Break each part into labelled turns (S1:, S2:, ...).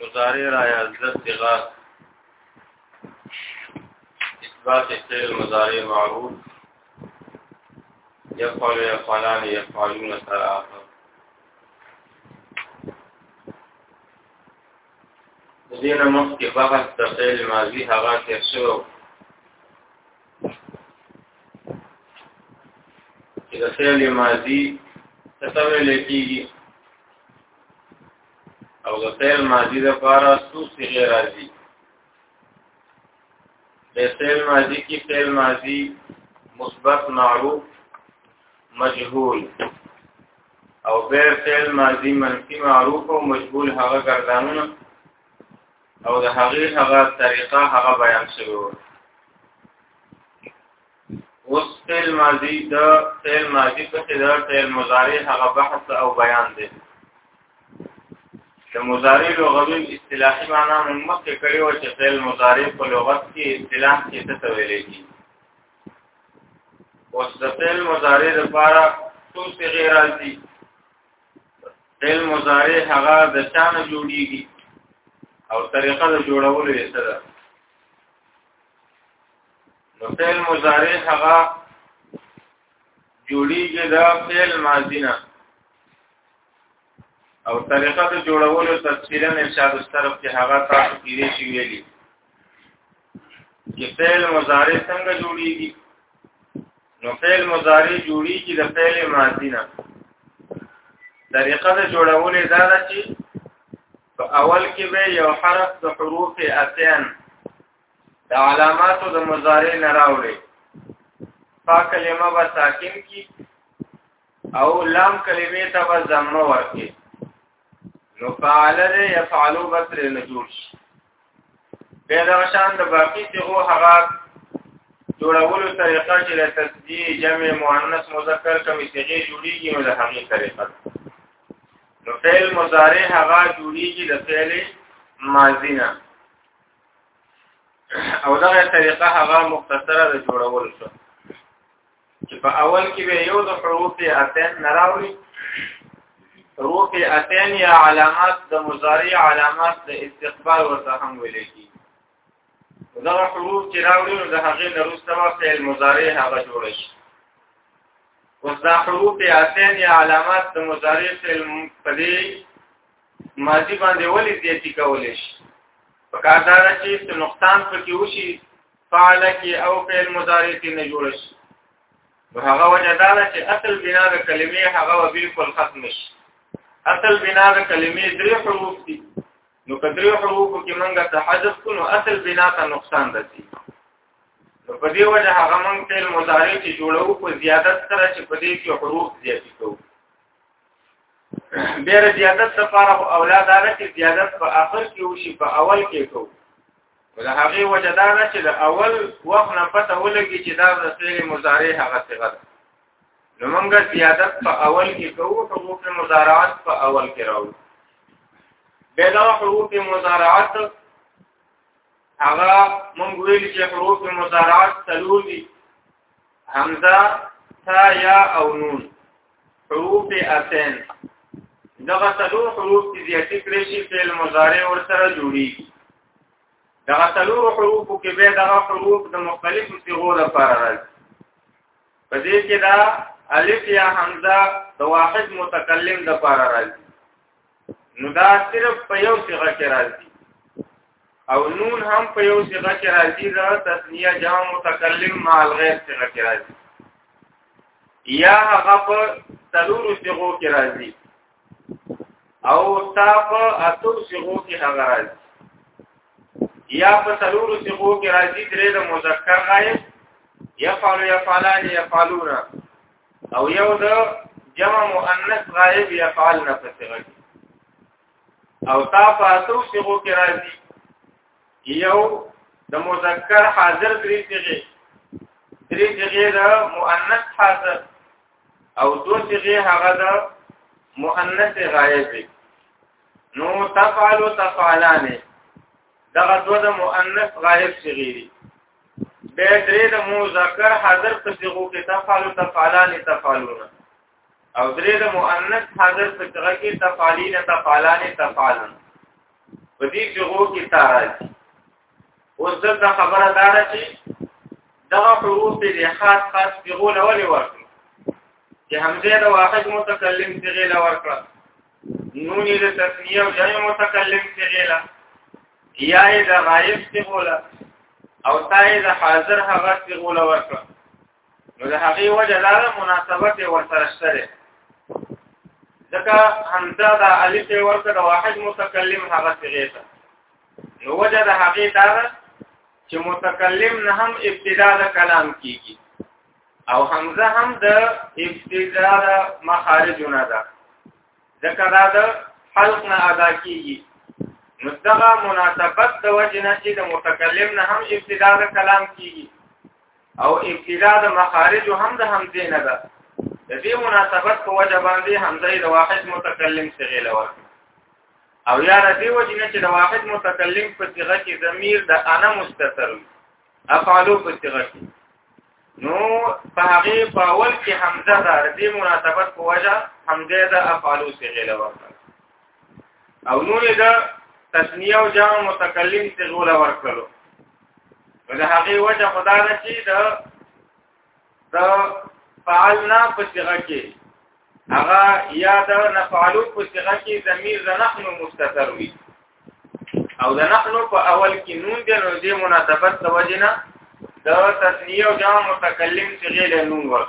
S1: مضارع را یا زر صغا اثبات فعل مضارع معروف يفعل يفعلان يفعلون ثلاثه دینه مخکې بحث د فعل ماضی هغه تیر شو چې د فعل ماضي څه ویل کېږي او د فعل ماضي لپاره څو صيغه راځي د فعل ماضي کې فعل ماضي مثبت معروف مجهول او غیر فعل ماضي منفي معروف او مجهول هغه ګردانونه او د هغه هغه طریقه هغه بیان شوی و اوس فعل ماضی د فعل ماضی په څیر د فعل مضارع هغه بحث او بیان دی د مضارع لغوي اصطلاحي معنا موږ مخکې کړی و چې فعل مضارع په لغت کې اصطلاح کې څه ویل کېږي اوس د فعل مضارع لپاره څو صيغې راځي فعل مضارع هغه د چانه جوړیږي او طریقه د جوړولو یې څه ده نو فعل مضارع هغه جوړیږي د فعل ماضی نه او طریقه د جوړولو تفصیلا ارشاد الصرف کې هغه تاسو کې دي چې ویلي چې فعل مضارع څنګه جوړیږي نو فعل مضارع جوړیږي د فعل ماضی نه طریقه د جوړولې دا ده چې په اول کې به یو حرف د حروف اتیان د علاماتو د مضارع نه راوړي فا کلمه به ساکن کی او لام کلمه ته به ضمه ورکړي نو فعل یفعلوا بسر نجور به دا شان د باقی صيغو هغه جوړولو طریقه چې د تسبیح جمع مؤنث مذکر کومې صيغه جوړیږي نو د هغې طریقه نو فعل مضارع هغه جوړیږي د فعل ماضی نه او دا طریقه هغه مختصره د جوړولو شو چې په اول کې به یو د حروف اتین نراوي حروف اتین یا علامات د مضارع علامات د استقبال ورته هم ویل کی دا حروف چې راوړي نو د هغه لروسته وا فعل مضارع هغه جوړ شي اوس دا حروف اتین یا علامات د مضارع فعل په دې ماضی باندې ولې زیاتی کولې شي په کار دا چې نقصان پکې وشي فعل کې او فعل مضارع کې نه جوړ شي هغه وجه دا ده چې اصل بنا د کلمې هغه بالکل ختم شي اصل بنا د کلمې درې حروف دي نو کدرې حروف کې منګه ته حذف کو نو اصل بنا ته نقصان رسي نو په دې وجه هغه مونږ فعل مضارع چې جوړو په زیادت سره چې په دې کې حروف زیات کوو بیر زیادت لپاره اولاد هغه چې زیادت په اخر کې وشي په اول کې کوو ول هغه وجه دا ده چې د اول وخت نه پته ولګي چې دا د فعل مضارع هغه صيغه ده نو موږ زیادت په اول کې کوو حروف مضارعات په اول کې راوړو بلا حروف مضارعات هغه موږ ویل چې حروف مضارعات تلول دي همزه تا یا او نون حروف اتن دغه څلور حروف چې زیاتې کړې شي فعل مضارع ورسره جوړیږي دغه څلور حروف کې به دغه حروف د مختلفو صيغو لپاره راځي په دې کې دا الف یا حمزه د واحد متکلم لپاره راځي نو دا صرف په یو صيغه کې راځي او نون هم په یو صيغه کې راځي دا تسنیه جمع متکلم مع الغیر صيغه کې راځي یا هغه په تلور صيغو کې راځي او تا په اتو صيغو کې هغه راځي یا په تلور صيغو کې راځي درې د مذکر غایب یفعل یفعلان یفعلون او یو د جمع مؤنث غائب يفعل نه فسغه او تا فاتو صيغو کې راځي یو د مذکر حاضر درې صيغه درې صيغه د مؤنث حاضر او دو صيغه هغه د مؤنث غائب نو تفعل تفعلان دغه دو د مؤنث غائب صيغه دي به درې د مذکر حاضر په صيغو کې تفعلوا تفعلان تفعلون او درې د مؤنث حاضر په صيغه کې تفعلين تفعلان تفعلن په دې صيغو کې تارج اوس دغه خبره دا ده چې دغه حروف دې خاص خاص صيغو لولې ورکړي چې همزه د واحد متکلم صيغه لور کړه نون یې د تسنیه او جمع متکلم صغیره یا یې د غایب صغوله او تا یې د حاضر هغه صغوله ورکړه نو د هغې وجه دا ده مناسبت یې ورسره شته دی ځکه همدا د الف یې ورکړه د واحد متکلم هغه صغې ته نو وجه د هغې دا ده چې متکلم نه هم ابتدا د کلام کیږي او حمزه هم د ابتدا د مخارجونه ده ځکه دا د حلق نه ادا کیږي نو دغه مناسبت د وجه نه چې د متکلم نه هم ابتدا د کلام کیږي او ابتدا د مخارج هم د حمزه نه ده د دې مناسبت په وجه باندې حمزه د واحد متکلم څخه لور او یا د دې وجه نه چې د واحد متکلم په صيغه کې ضمیر د انا مستتر وي افعالو په صيغه کې نو په هغه په اول کې حمزه ده د مناسبت په وجه حمزه ده افعالو صيغه لورته او نور ده تسنیه او جمع متکلم صيغه لورکلو ولې هغه وجه خدای ده چې ده دا فعلنا په صيغه کې هغه یا دا نفعلو په صيغه کې ضمیر زنحن مستتر وي او د نحن په اول کې نون دی نو دې مناسبت توجنه د تسنیه او جمع متکلم صيغه له نون ور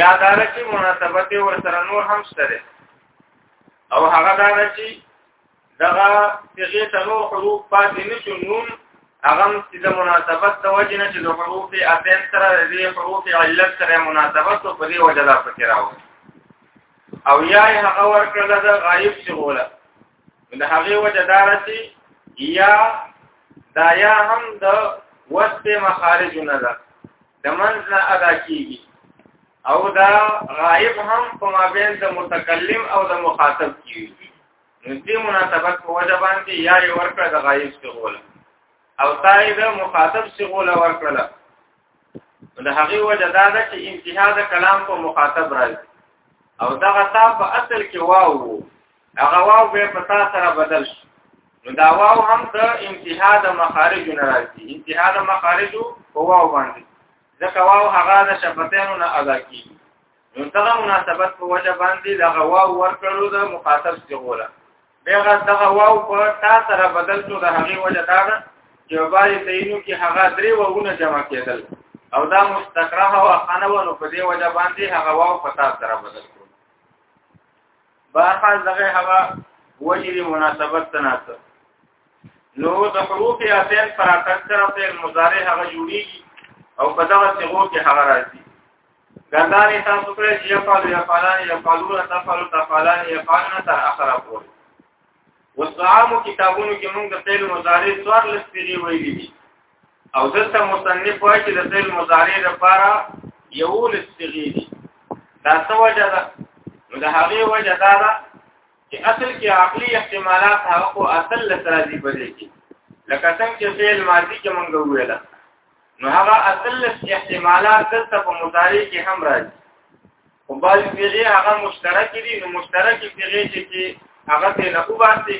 S1: یا دا چې مناسبت ور سره نور هم شته او هغه دا چې دغه صيغه ته نور حروف پاتې نشو نون هغه چې د مناسبت د وجه نه چې د حروف اثن سره د حروف علت سره مناسبت او په دې وجه دا پکې راو او یا هغه ورکړل د غایب شغوله د هغه وجه دا رسی یا دا یا هم د وسط مخارج نه ده د منځ نه ادا کیږي او دا غایب هم په مابین د متکلم او د مخاطب کیږي دې مناسبت په وجه باندې یا یې ورکړه د غایب صغول او تای د مخاطب صغول ورکړه د هغه وجه دا ده چې انتها د کلام په مخاطب راځي او دا غتا په اصل کې واو هغه واو به په تا سره بدل شي نو دا واو هم د انتها د مخارج نه راځي انتها د مخارج په واو باندې ځکه واو هغه د شفتینو نه ادا کیږي نو دغه مناسبت په وجه باندې دغه واو ورکړو د مخاطب صيغه بهغه دغه واو په تا سره بدل شو د هغه وجه دا ده چې وباري تعینو کې هغه درې وونه جمع کېدل او دا مستقره او خانه ونه په دې وجه باندې هغه واو په تا سره بدل کړو بهرحال دغه هغه وجه مناسبت تناسب نو د حروف یاسین پر اکثر فعل مضارع هغه جوړیږي او په دغه صيغو کې هغه راځي ګردانې تاسو کړی چې یفعل یفعلان یفعلون تفعل تفعلان یفعلون تر اخره پورې وصعام کتابونو کې موږ د فعل مضارع څوار لسپیږي ویلي دي او دلته مصنف وايي چې د فعل مضارع لپاره یو لسپیږي دي دا څه وجه ده نو د هغه وجه دا ده چې اصل کې عقلي احتمالات هغه اصل لسرازي پدې کې لکه څنګه چې فعل ماضي کې موږ ویل نو هغه اتلس احتمالات دلته په مضارع کې هم راځي او بل پیغه هغه مشترک دي نو مشترک پیغه چې هغه ته نه وباسي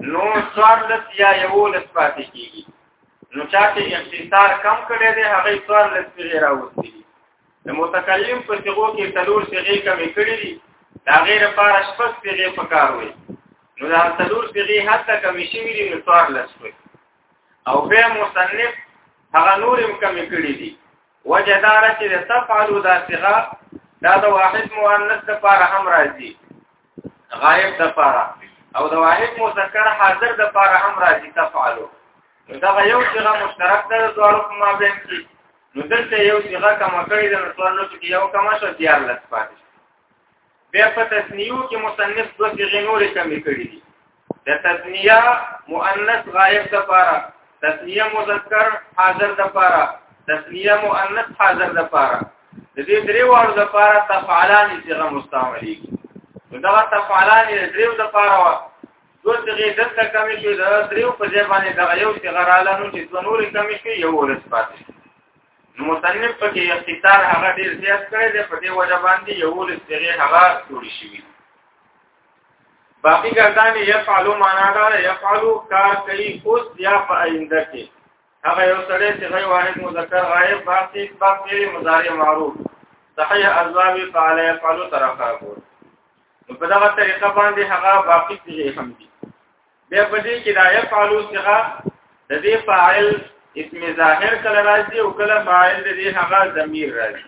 S1: نو څوار لس یا یو لس پاتې کیږي نو چا چې اختصار کم کړي دي هغه څوار لس پیغه راوستي د متکلم په صيغو کې تلور صيغه کمې کړې دي دا غیر لپاره شپږ صيغه پکار وي نو دا تلور صيغه حتی کمې شوې دي نو څوار لس وي او به مصنف هغه نور هم کم کړی دي وجه دار چې د تفعلو دا صيغه دا د واحد مؤنث لپاره هم راځي غائب لپاره او د واحد مذکر حاضر لپاره هم راځي تفعلو دا یو صيغه مشترک ده د دوه په مابین کې نو دلته یو صيغه کم کړی ده نو څلور کې یو کم شو دیار لږ پاتې بیا په تسنیو کې مصنف دوه صيغې نورې کمې کړې دي د تسنیه مؤنث غائب د پاره تسنیه مذکر حاضر د پاره تسنیه مؤنث حاضر د پاره د دې درې وړو د پاره تفعلان صيغه مستعملي دا تفعلان دریو د پاره وا دوه صيغه دلته کمی شوې دا دریو په ځای باندې دا یو صيغه رااله نو چې دوه نورې کمی شوې یو ورس پاتې نو مصنف په کې اختصار هغه ډیر زیات کړی دی په دې وجه باندې یو ورس صيغه هغه جوړ شوې باقی ګردان یفعلو معنا دا ده یفعلو کار کوي اوس یا په آینده کې هغه یو سره چې غي واحد مذکر غائب باقی باقی مضارع معروف صحیح ازواوی فعل یفعلو طرفه کو نو په دغه طریقه باندې هغه باقی صيغه هم دي بیا په دې کې دا یفعلو صيغه د دې فاعل اسم ظاهر کله راځي او کله فاعل د دې هغه ضمیر راځي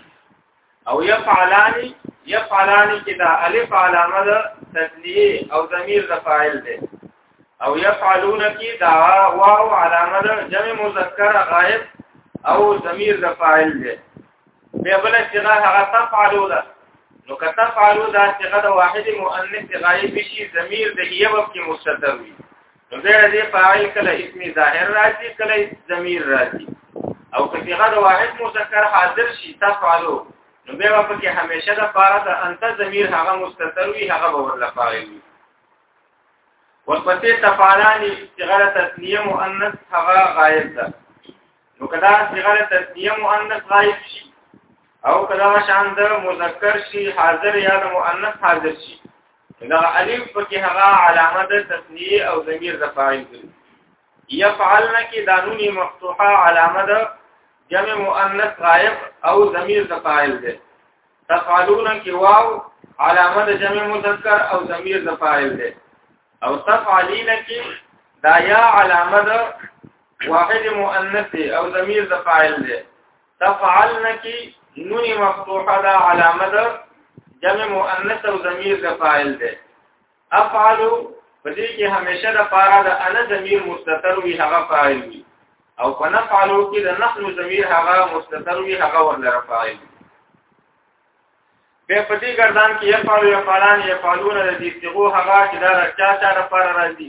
S1: او يفعلان يفعلان کې دا الف علامه ده تسنیه او ضمیر د فاعل ده او يفعلون کې دا واو علامه ده جمع مذکر غائب او ضمیر د فاعل ده به بل صيغه هغه تفعلوا ده نو که تفعلوا دا صيغه د واحد مؤنث غائب شي ضمیر د یوب کې مستتر وي نو د دې فاعل کله اسم ظاهر راځي کله ضمیر راځي او که صيغه د واحد مذکر حاضر شي تفعلو نو به په کې همیشه د پاره د انت ضمیر هغه مستتر وي هغه به ورله فاعل وي ورپسې تفعلانی صيغه تسنیه مؤنث هغه غایب ده نو کدا صيغه تسنیه مؤنث غایب شي او کدا شان د مذکر شي حاضر یا د مؤنث حاضر شي دا الف پکې هغه علامه د تسنیه او ضمیر د فاعل دی يفعلن کې دانونی مفتوحه علامه د جمع مؤنث غائب او ضمیر د فاعل دی تفعلون کې واو علامه د جمع مذکر او ضمیر د فاعل دی او تفعلین کې دا یا علامه د واحد مؤنث او ضمیر د فاعل دی تفعلن کی نون مفتوحه دا علامه ده جمع مؤنث او ضمیر د فاعل ده افعل پدې کې همیشه د پاره د انا ضمیر مستتر وی هغه فاعل وی او په نفعلو کې د نحن ضمیر هغه مستتر وی هغه ورلره فاعل به پدې ګردان کې یفعل یفعلان یفعلون د دې څو هغه چې دا چا چا لپاره راځي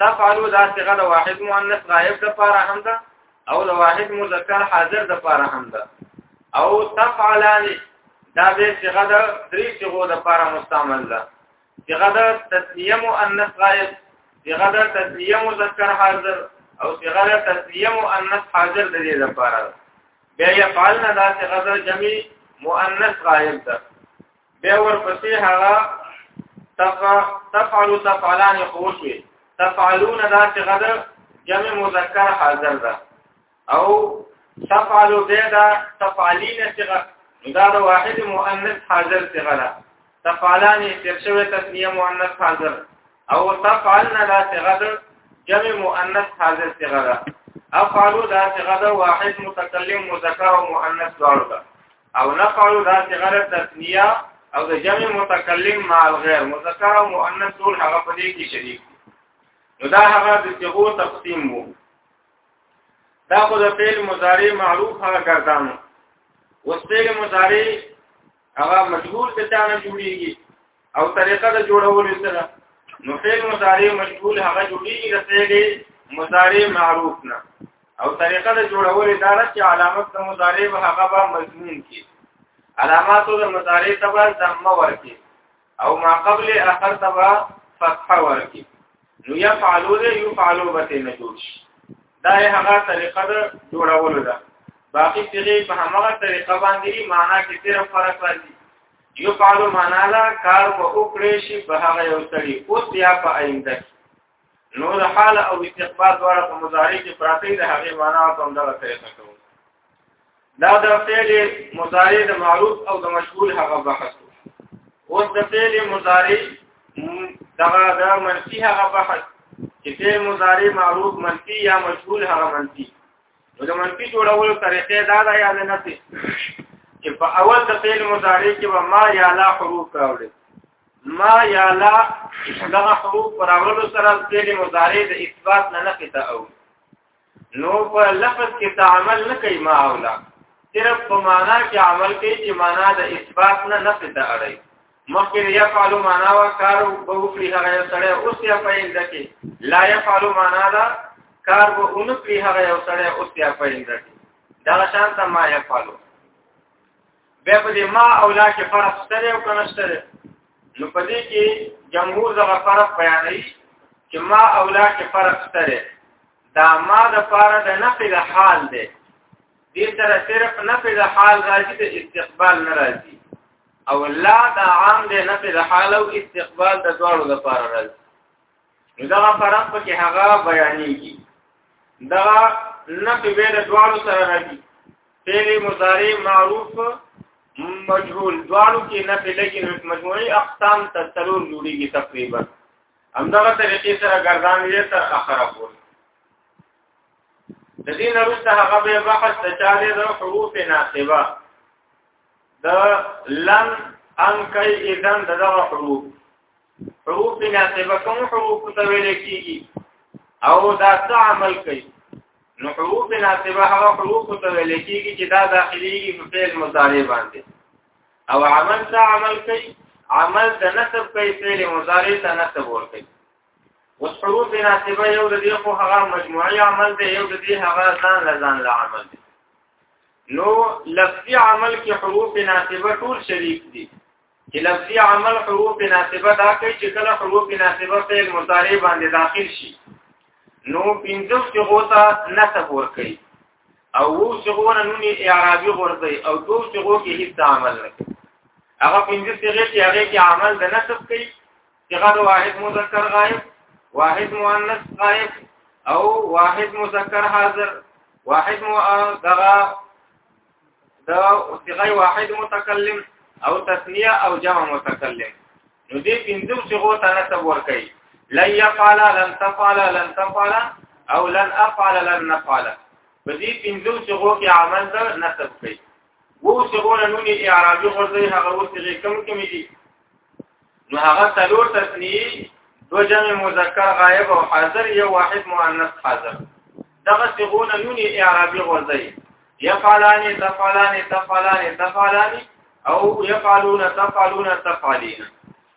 S1: تفعلوا دا صيغه د واحد مؤنث غائب د پاره هم ده او د واحد مذکر حاضر د پاره هم ده او تفعلان دا به صيغه د درې صيغو د پاره مستعمل ده صيغه د تسنيه مؤنث غائب صيغه د تسنيه مذکر حاضر او صيغه د تسنيه مؤنث حاضر د دې لپاره بیا يفعلنا دا صيغه د جمع مؤنث غائب ده بیا ورپسې هغه تفعل تفعلان خوشوي تفعلون دا چې غدا جمع مذکر حاضر ده او تفعل بيدا تفعلين صيغه دا د واحد مؤنث حاضر صيغه ده تفعلان ترشوه تسنیه مؤنث حاضر او تفعلنا دا صيغه ده جمع مؤنث حاضر صيغه ده افعلوا دا صيغه ده واحد متکلم مذکر او مؤنث دواړه ده او نفعل دا صغره تثنیه او د جمع متکلم مع الغیر مذکر او مؤنث ټول هغه په دې کې شریک نو دا هغه د صغو تقسیم وو دا خو د فعل مضارع معروف هغه ګردان اوس فعل مضارع هغه مجهول به تانه جوړیږي او طریقه د جوړولو سره نو فعل مضارع مشغول هغه جوړیږي د فعل مضارع معروف نه او طریقه د جوړولو دا ده چې علامت د مضارع به هغه به مضمون کی علامات د مضارع تبع ضمه ورکی او ما قبل اخر تبع فتحه ورکی نو يفعلوا ذي يفعلوا به نه جوړ شي دا هغه طریقه د جوړولو ده باقي صيغه په هغه طریقه باندې معنی کې صرف فرق راځي یو پالو معنا دا کار په وکړې شي په هغه یو سړي اوس یا په آینده نو د حال او استقبال دواړه په مضارع کې پراته دي هغه معنا او هم دا طریقه کوو دا د فعل مضارع د معروف او د مشغول هغه بحث اوس د فعل مضارع دغه د منفي هغه بحث چې فعل مضارع معروف منفي یا مشغول هغه منفي نو د منفي جوړولو طریقې دا ده یا نه سي چې په اول د فعل مضارع کې به ما یا لا حروف راوړي ما یا لا دغه حروف پر اولو سره فعل مضارع د اثبات نه نه کته او نو په لفظ کې تعامل نه کوي ما اولا صرف په معنا کې عمل کوي چې معنا د اثبات نه نه کته اړي مخکې يفعل معنا وا کار به وکړي هغه یو سړی اوس یا فعل دکی لا يفعل معنا دا کار به اون کړي هغه یو سړی اوس یا فعل دکی دا شان ته ما يفعل به په دې ما او لا کې فرق شته او کنه شته نو په دې کې جمهور دغه فرق بیانوي چې ما او لا کې فرق شته دا ما د پاره د نفي د حال دی دې سره صرف نفي د حال راځي د استقبال نه راځي او لا دا عام دی نه په حال او استقبال د دواړو لپاره راځي دا فرق په کې هغه بیانېږي دا نه په ویل دواړو سره راځي فعل مضارع معروف مجهول دواړو کې نه په لګي مجموعي اقسام تسلور جوړيږي تقریبا همدغه طریقې سره ګردان یې تر اخره پورې د دې نرسته هغه به بحث د چارې د حروف ناصبه د لم ان کای اذن دغه حروف حروف ناسبه کوم حروف ته ویل کیږي او دا څه عمل کوي نو حروف ناسبه هغه حروف ته ویل کیږي چې دا داخلي په فعل مضارع باندې او عمل څه عمل کوي عمل د نسب کوي فعل مضارع ته نسب ورکوي اوس حروف ناسبه یو د دې خو هغه مجموعي عمل دی یو د دې هغه ځان لزان له عمل دی نو لفظي عمل کې حروف ناسبه ټول شریک دي چې لفظي عمل حروف ناسبه دا کوي چې کله حروف ناسبه فعل مضارع باندې داخل شي نو پنځو صيغو ته نسب ورکړي او وو صيغو نه نوني اعرابي ورکړي او دوه صيغو کې هیڅ عمل نه کوي هغه پنځه صيغې چې هغه کې عمل د نسب کوي صيغه د واحد مذکر غائب واحد مؤنث غائب او واحد مذکر حاضر واحد مو دغه د صيغه واحد متکلم او تثنیه او جمع متکلم نو دې پنځو صيغو ته نسب ورکړي لن يفعل لن تفعل لن تفعل او لن افعل لن نفعل په دې پنځو صيغو کې عمل د نسب کوي وو صيغو نونې اعرابي غرضي هغه وو صيغې کوم کوم دي نو هغه څلور تسنیه دو جمع مذکر غائب او حاضر یو واحد مؤنث حاضر دغه صيغونه نونی اعرابي غوځي يفعلان تفعلان تفعلان تفعلان او يفعلون تفعلون تفعلين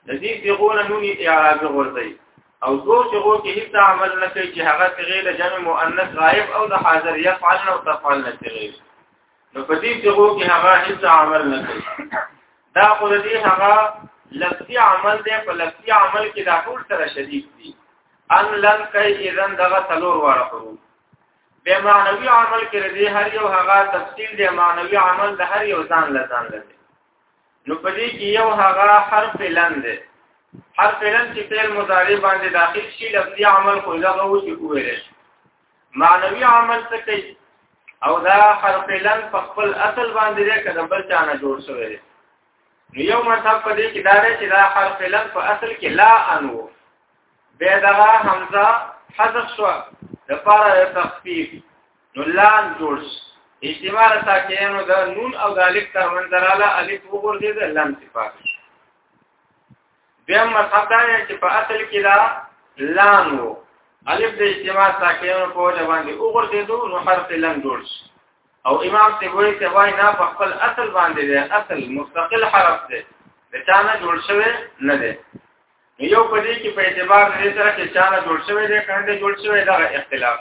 S1: د دې صيغونه نونی اعرابي غوځي او دو صيغو کې هیڅ عمل نه کوي چې هغه صيغه د جمع مؤنث غائب او د حاضر يفعلن او تفعلن صيغه نو په دې صيغو کې هغه هیڅ عمل نه کوي دا خو دې هغه لفظي عمل دی په لفظي عمل کې دا ټول سره شریک دي ان لن کای اذن دغه تلور واره خورو به معنوي عمل کې دې هر یو هغه تفصیل دی معنوي عمل د هر یو ځان له ځان لري نو په دې کې یو هغه حرف لن دی حرف لن چې فعل مضارع باندې داخل شي لفظي عمل خو دغه و چې کوی معنوي عمل څه کوي او دا حرف لن په خپل اصل باندې دی کله بل چا نه جوړ شوی دی نو یو مطلب په دې کې دا دی چې دا حرف لن په اصل کې لا انو به دا حمزه حذف شو د پاره تخفیف نو لام جوړ اجتماع ساکینو د نون او د الف تر منځ رااله الف وګرځي د لام صفات بیا مذهب دا چې په اصل کې دا لام وو الف د اجتماع ساکینو په وجه باندې وګرځیدو نو حرف لام جوړ شي او امام ته وایي چې وای نه په خپل اصل باندې دی اصل مستقل حرف دی د چانه جوړ شوی نه دی یو په دې کې په اعتبار دې سره چې چانه جوړ شوی دی کنده جوړ شوی دا اختلاف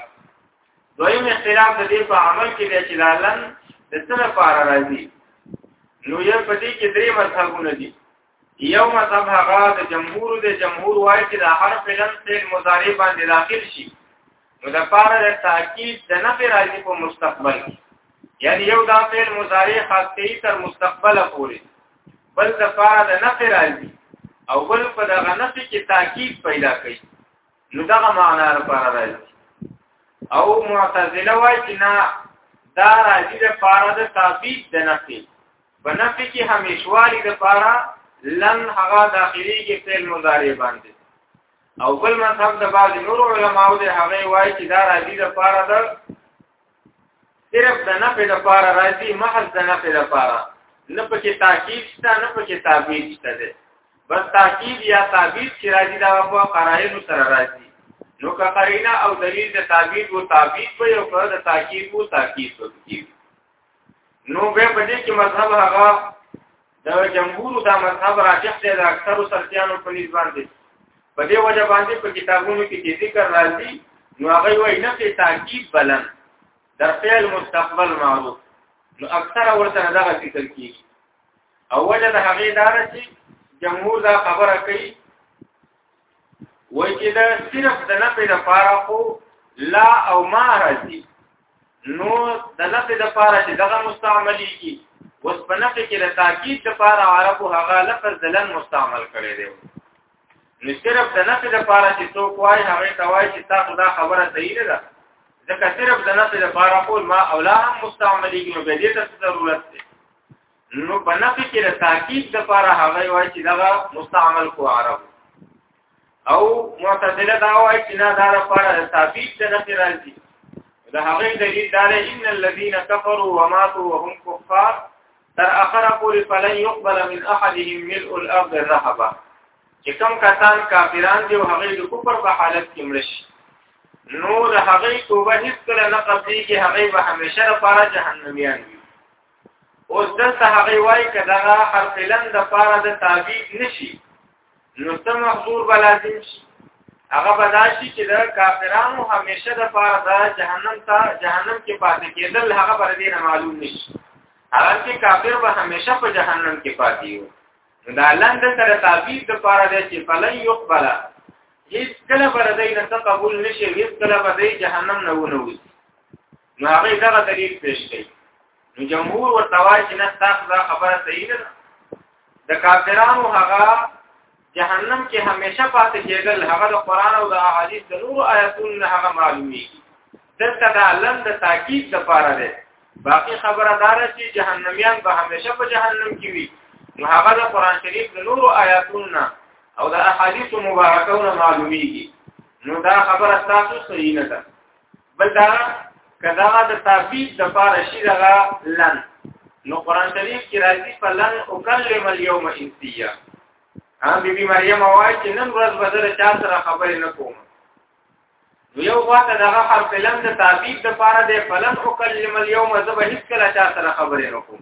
S1: دویم اختلاف د دې په عمل کې دی چې لالن د څه لپاره راځي نو یې په دې کې درې مذهبونه دي یو مذهب هغه د جمهور د جمهور وایي چې د هر فعلن فعل مضارع باندې داخل شي نو د پاره د تاکید د نفي راځي په مستقبل کې یعنی یو دا فعل مضارع خاص کوي تر مستقبل پورې بل د پاره د نفي راځي او بل په دغه نفي کې تاکید پیدا کوي نو دغه معنا لپاره راځي او معتزله وایي چې نه دا راځي د پاره د تعبید د نفي بنفي کې همیشوالي د پاره لن هغه داخلي کې فعل مضارع باندې او بل مذهب د بعض نور علماو د هغه وای چې دا راځي د پاره د صرف د نفع د پاره راځي محض د نفع د پاره نه پکې تاکید شته نه پکې تعبیر شته ده بس تاکید یا تعبیر چې راځي دا په قرائن سره راځي نو که قرینه او دلیل د تعبیر او تعبیر په یو پر د تاکید او تاکید وکړي نو به په دې کې مذهب هغه د جمهور د مذهب راجح دی د اکثر سلفیانو په نسبت باندې په دې وجه باندې په کتابونو کې چې ذکر راځي نو هغه وایي نه چې تاکید بلن در فعل مستقبل معروف نو اکثر ورته دغه ذکر کیږي او وجه د هغې دار چې جمهور دا خبره کوي وای چې دا صرف د نفع د پاره خو لا او ما راځي نو د نفع د پاره چې دغه مستعملي کی وس په نفع کې د تاکید د پاره عربو هغه لفظ دلن مستعمل کړي دی نو صرف د نفع د پاره چې څوک وای هغه توای چې تاسو دا خبره صحیح نه ده ځکه صرف د نفع د پاره خو ما او لا هم مستعملي کی نو به دې ته ضرورت دی نو په نفي کې د تاکید د لپاره هغه وایي چې دغه مستعمل کو عرب او معتزله دا وایي چې نه دا لپاره د ثابت د نفي راځي دا هغه دلیل دا دی ان الذين كفروا وماتوا وهم كفار تر اخره پورې فلن يقبل من احدهم ملء الارض ذهبا چې کوم کسان کافران دي او هغه د کفر په حالت کې مړ شي نو د هغه توبه هیڅ کله نه قبليږي هغه به همیشه لپاره جهنميان وي اوس دلته هغه وایي چې دا حرف لن د پاره د تعبید نشي نو څه محظور به لازم شي هغه به دا شي چې د کافرانو همیشه د پاره د جهنم ته جهنم کې پاتې کېدل هغه بر دې نه معلوم نشي هغه چې کافر به همیشه په جهنم کې پاتې وي دا لن د سره تعبید د پاره د چې فلن يقبل هیڅ کله بر دې نه قبول نشي هیڅ کله بر دې جهنم نه ونوي نو هغه دغه دلیل پیش کړي نو جمهور ورته وایي چې نه تاسو دا خبره صحیح نه ده د کافرانو هغه جهنم کې همیشه پاتې کېدل هغه د قران او د احادیث د نور آیاتونو هغه معلومي دلته دا لن د تاکید لپاره ده باقی خبره دار چې جهنميان به همیشه په جهنم کې وي نو هغه د قران شریف د نور آیاتونو او د احادیث مبارکونو معلومیږي نو دا خبره تاسو صحیح نه ده بل دا کدا د تعبیر د پاره شي دغه لن نو قران شریف کې راځي په لن اکلم اليوم انسیا ها بیبي مریم وایي چې نن ورځ به زه چا سره خبرې نه کوم نو یو واته دغه حرف لن د تعبیر د پاره د فلن اکلم اليوم زه به هیڅ کله چا سره خبرې نه کوم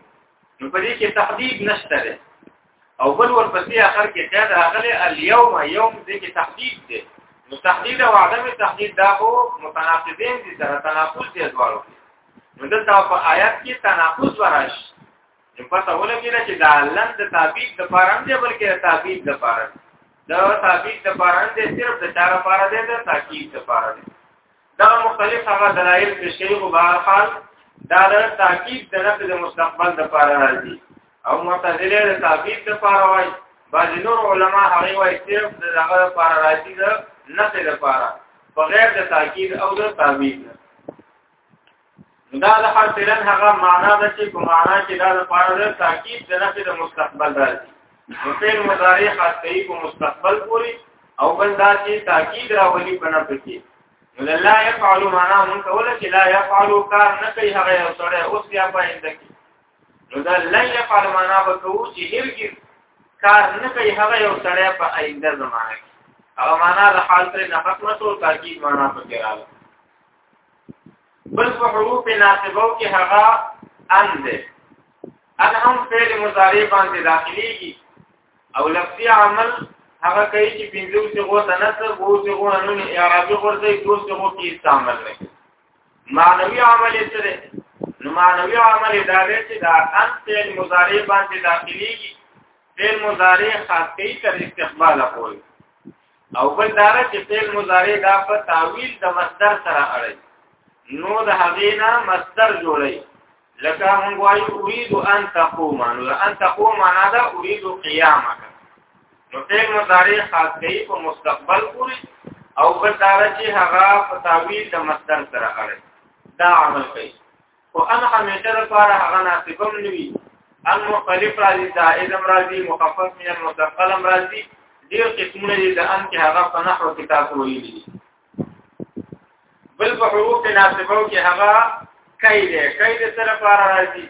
S1: نو په دې کې تحدید نشته او بل ورپسې اخر کې قید راغلی اليوم يوم دې کې تحدید دی نو تحدید او عدم تحدید دا خو متناقضین دي سره تناقض دي ادوارو نو دلته په آیات کې تناقض وراش نو پته ولګی چې دا لن د تعبیر د پاره نه بلکې د تعبیر د پاره دا تعبیر د پاره نه صرف د چاره پاره دی د تاکید د پاره دی دا مختلف هغه دلایل پیش کوي خو بهر حال دا د تاکید د نفس د مستقبل د پاره راځي او معتزله د تاکید د پاره وایي بعض نور علما هغه وایي چې د هغه لپاره راځي د نفس لپاره بغیر د تاکید او د تعبیر دا د حاصلن هغه معنا ده چې په معنا کې دا د پاره ده تاکید د نفي د مستقبل راځي نو فعل مضارع حاصلې په مستقبل پوری او بل دا چې تاکید راولي په نفي کې نو لا يفعل معنا مونږ کول چې لا يفعل کار نه کوي هغه یو سره اوس بیا پاینده کې نو دا لا يفعل معنا به کوو چې هرګي کار نه کوي هغه یو سره په آینده زمانه کې هغه معنا د حال سره نه ختمه تو تاکید معنا پکې راځي بل په حروف ناصبو کې هغه ان ده ان هم فعل مضارع باندې داخليږي او لفظي عمل هغه کوي چې پنځو صيغو ته نصب وو صيغو نن اعرابي ورته دوه صيغو کې استعمال نه معنوي عمل سره نو معنوي عمل دا دی چې دا ان فعل مضارع باندې داخليږي فعل مضارع خاص کوي تر استقبال پورې او بل دار چې فعل مضارع دا په تعویل د مصدر سره اړي نو د هغې نه مصدر جوړي لکه موږ وایو اريد ان تقوم نو ان تقوم معنا دا اريد قيامك نو فعل مضارع خاص کوي په مستقبل پورې او بل دار چې هغه په تعویل د مصدر سره اړي دا عمل کوي او ان همیشه لپاره هغه ناسبم نوي ان مختلف راځي زائدم راځي مخفف من المثقلم راځي ډیر قسمونه دي د ان کې هغه په نحو کتاب ویلي دي بل په حروف ناسبو کې هغه کای دی کای د سره لپاره راځي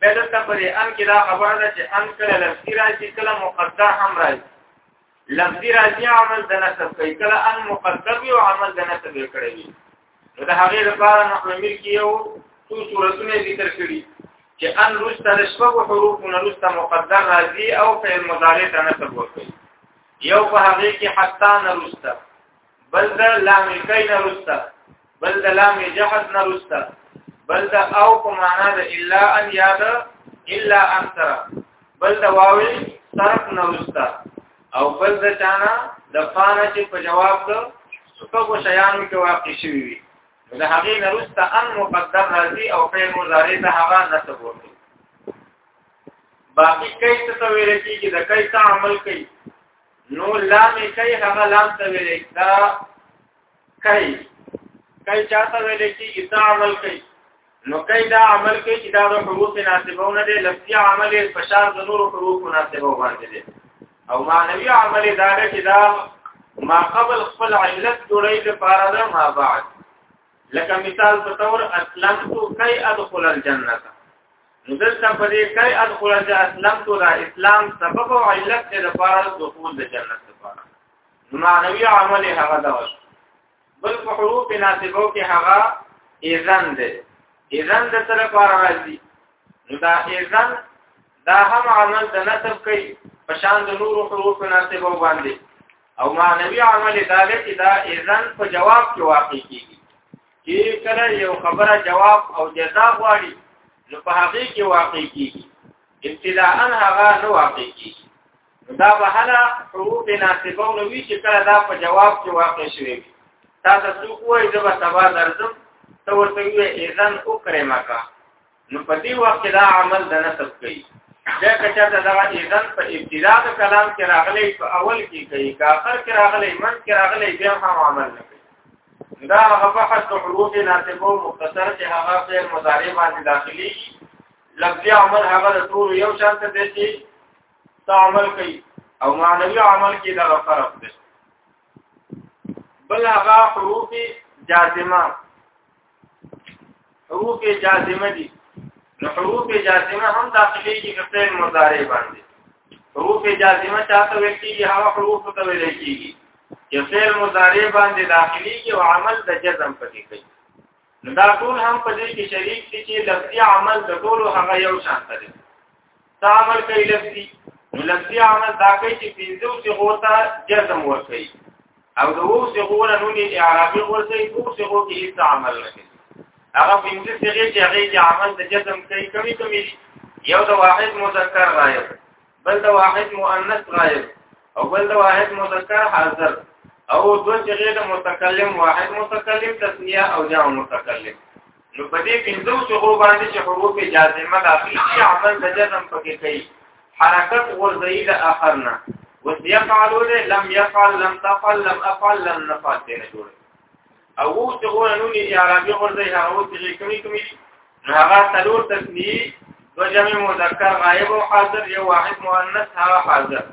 S1: بل ته پرې ان کې دا خبره ده چې ان کله لفظي راځي کله مقدر هم راځي لفظي راځي عمل د نسب کوي کله ان مقدم یو عمل د نسب کړی وي نو د هغه لپاره نو امیر کې یو څو صورتونه ذکر کړي چې ان رسته د شپږو حروفونو رسته مقدر راځي او فعل مضارع ته نسب ورکوي یو په هغه کې حتی نه رسته بل د لام کین رستا بل د لام جحد نه رستا بل د او په معنا د الا ان یاد الا ان تر بل د واو صرف نه رستا او بل د چانا د فانا چې په جواب د څو شیانو کې واقع شوی وي د هغې نه رستا ان مقدر راځي او فعل مضارع ته هغه نسب ورته باقی کئی ته ویل کیږي د کئی ته عمل کوي نو لام کوي هغه لام ته ویل دا کوي کوي چاته ویل کېږي دا عمل کوي نو کوي دا عمل کوي چې دا د حروف ناسبونه دي لفظي عمل فشار د نور حروف ناسبو باندې دي او معنوي عمل دا دی چې دا ما قبل خپل علت جوړي لپاره ده ما بعد لکه مثال په تور اسلمت کي ادخل الجنه نو دلته په دې کې ادخل چې اسلام تو دا اسلام سبب او علت دی لپاره د دخول د جنت لپاره معنوي عمل هغه دا وش بل په حروف ناسبو کې هغه اذن دی اذن د سره لپاره راځي نو دا اذن دا هم عمل د نسب کوي په شان د نور حروف ناسبو باندې او معنوي عمل دا دی چې دا اذن په جواب کې واقع کیږي چې کله یو خبره جواب او جزا غواړي نو په هغه کې واقع کیږي ابتداء هغه نو واقع کیږي دا به هله حروف ناسبه نو وی چې کله دا په جواب کې واقع شوي وي تا ته څوک وایي زه به سبا درځم ته ورته وایې اذن اکرمکا نو په دې وخت کې دا عمل د نسب کوي دا کچا ته دا اذن په ابتدا د کلام کې راغلي په اول کې کوي که اخر کې راغلي من کې راغلي بیا هم عمل نه کوي دا هغه بحث د حروف ناسبو مختصر چې هغه په مضارع باندې داخلي لفظي عمل هغه د ټول یو شان ته دي چې تا عمل کوي او معنوي عمل کې دا فرق دی بل هغه حروف جازمه حروف جازمه دي نو حروف جازمه هم داخلي دي په فعل مضارع باندې حروف جازمه چاته ویل کیږي هغه حروف ته ویل کیږي چې فعل مضارع باندې داخلي او عمل د جزم پکې کوي نو دا ټول هم په دې کې شریک دي چې لفظي عمل د ټولو هغه یو شان دی دا عمل کوي لفظي نو لفظي عمل دا کوي چې پنځو صيغو ته جزم ورکړي او د وو صيغو نه نونې اعرابي ورکړي او صيغو کې هیڅ عمل نه کوي هغه پنځه صيغې چې هغه کې عمل د جزم کوي کمی کمی یو د واحد مذکر رايب بل د واحد مؤنث رايب او بل د واحد مذکر حاضر او دو صيغې د متکلم واحد متکلم تسنیه او جمع متکلم نو په دې پنځو څو باندې چې حروف جازمه داخلي شي عمل د جزم پکې کوي حرکت ورځي د اخر نه اوس يفعلون لم يفعل لم تفعل لم افعل لم نفعل دې نه جوړ او وو چې غوړ نو نه عربي ورځي هغه چې کومي کومي هغه تلور تسنی دو جمع مذکر غائب او حاضر یو واحد مؤنث هغه حاضر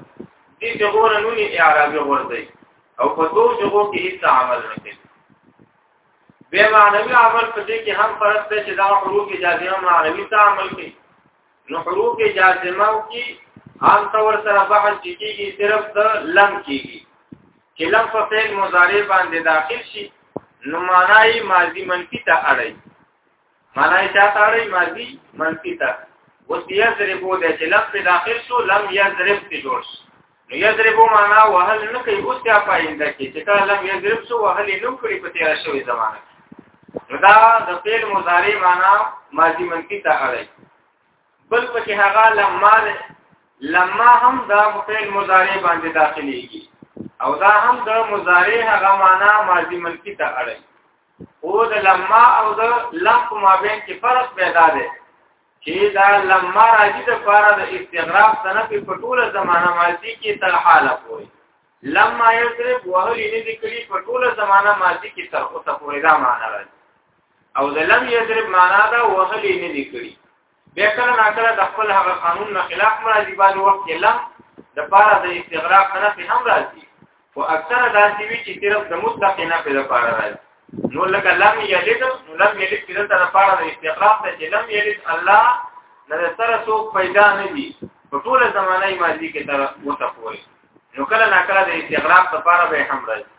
S1: دې چې غوړ نو نه عربي ورځي او په دوه څو کې هیڅ عمل نه کوي به معنوي عمل په دې کې هم فرق دی چې دا حروف جازمه معنوي ته عمل کوي نو حروف جازمه کې عام طور سره بحث کیږي صرف د لم کیږي چې لم په فعل مضارع باندې داخل شي نو معنی ماضی منفي ته اړي معنا یې چاته اړي ماضي منفي ته اوس یضربو د چې لفظ داخل شو لم یضرب ته جوړ شو نو یضربو معنا وهل نه کوي اوس یا پاینده کې چې کله لم یضرب شو وهل نه کړی په تیر شوې زمانه نو دا د فعل مضارع معنا ماضي منفي ته اړي بل پکې هغه لما لما هم دا فعل مضارع باندې داخليږي او دا هم د مضارع هغه معنا ماضي منفي ته اړي او د لما او د لم په مابین کې فرق پیدا دی چې دا لما راځي د پاره د استغراق سره په ټوله زمانہ ماضی کې تر حاله پوي لما یضرب وهل نه دي کلی په ټوله زمانہ ماضی کې تر اوسه پورې دا معنا راځي او د لم یضرب معنا دا وهل نه دي کلی بیا کله نا کله د خپل هغه قانون نه خلاف راځي بعد وخت کې لم د پاره د استغراق نه په هم راځي او اکثر داسې وی چې صرف د مطلق نه په لپاره راځي نو لکه لم یلد نو لم یلد چې د لپاره د استغراق ته چې لم یلد الله نه سره څوک پیدا نه دي په ټول زمانه ماضي کې تر وته پورې نو کله نا کله د استغراق لپاره به هم راځي